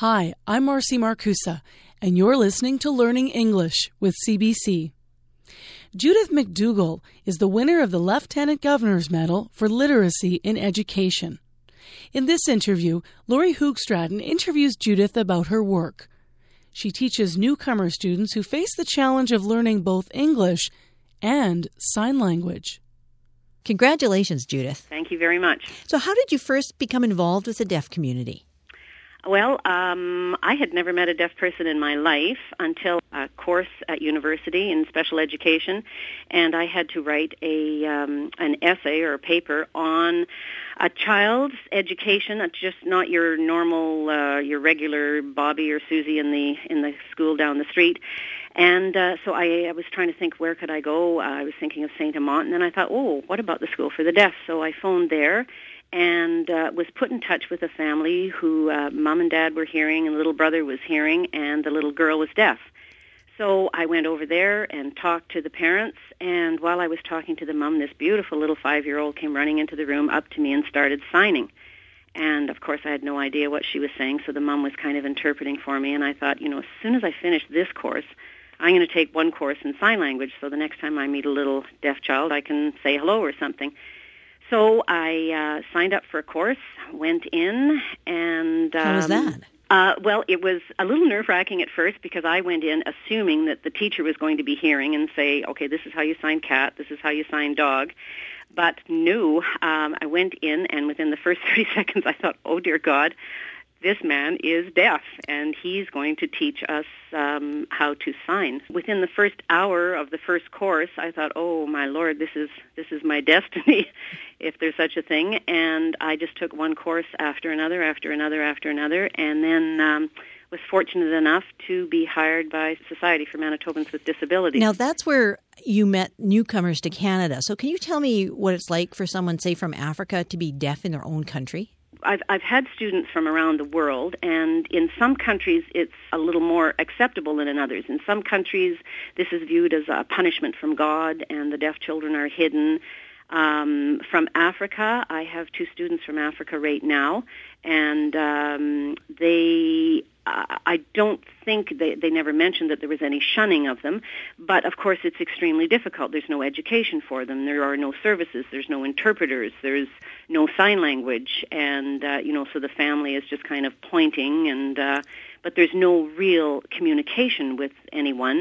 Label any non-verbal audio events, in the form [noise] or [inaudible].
Hi, I'm Marcy Markusa, and you're listening to Learning English with CBC. Judith McDougall is the winner of the Lieutenant Governor's Medal for Literacy in Education. In this interview, Laurie Hoogstraten interviews Judith about her work. She teaches newcomer students who face the challenge of learning both English and sign language. Congratulations, Judith. Thank you very much. So, how did you first become involved with the deaf community? Well, um, I had never met a deaf person in my life until a course at university in special education, and I had to write a um, an essay or a paper on a child's education. It's just not your normal, uh, your regular Bobby or Susie in the in the school down the street. And uh, so I, I was trying to think where could I go. Uh, I was thinking of Saint Amant, and then I thought, oh, what about the school for the deaf? So I phoned there and uh, was put in touch with a family who uh, mom and dad were hearing and little brother was hearing and the little girl was deaf. So I went over there and talked to the parents and while I was talking to the mom, this beautiful little five-year-old came running into the room up to me and started signing. And of course I had no idea what she was saying, so the mom was kind of interpreting for me and I thought, you know, as soon as I finish this course, I'm going to take one course in sign language so the next time I meet a little deaf child I can say hello or something. So I uh, signed up for a course, went in, and um, how was that? Uh, well, it was a little nerve wracking at first because I went in assuming that the teacher was going to be hearing and say, "Okay, this is how you sign cat, this is how you sign dog." But no, um, I went in, and within the first [laughs] 30 seconds, I thought, "Oh dear God, this man is deaf and he's going to teach us um, how to sign. Within the first hour of the first course, I thought, "Oh my lord, this is this is my [laughs] destiny, if there's such a thing." And I just took one course after another, after another, after another, and then um, was fortunate enough to be hired by Society for Manitobans with Disabilities. Now that's where you met newcomers to Canada. So can you tell me what it's like for someone, say, from Africa, to be deaf in their own country? I've, I've had students from around the world, and in some countries it's a little more acceptable than in others. In some countries, this is viewed as a punishment from God, and the deaf children are hidden. Um, from Africa, I have two students from Africa right now, and um, they I don't think they, they never mentioned that there was any shunning of them, but of course it's extremely difficult. There's no education for them. There are no services. There's no interpreters. There's no sign language, and uh, you know, so the family is just kind of pointing, and uh, but there's no real communication with anyone.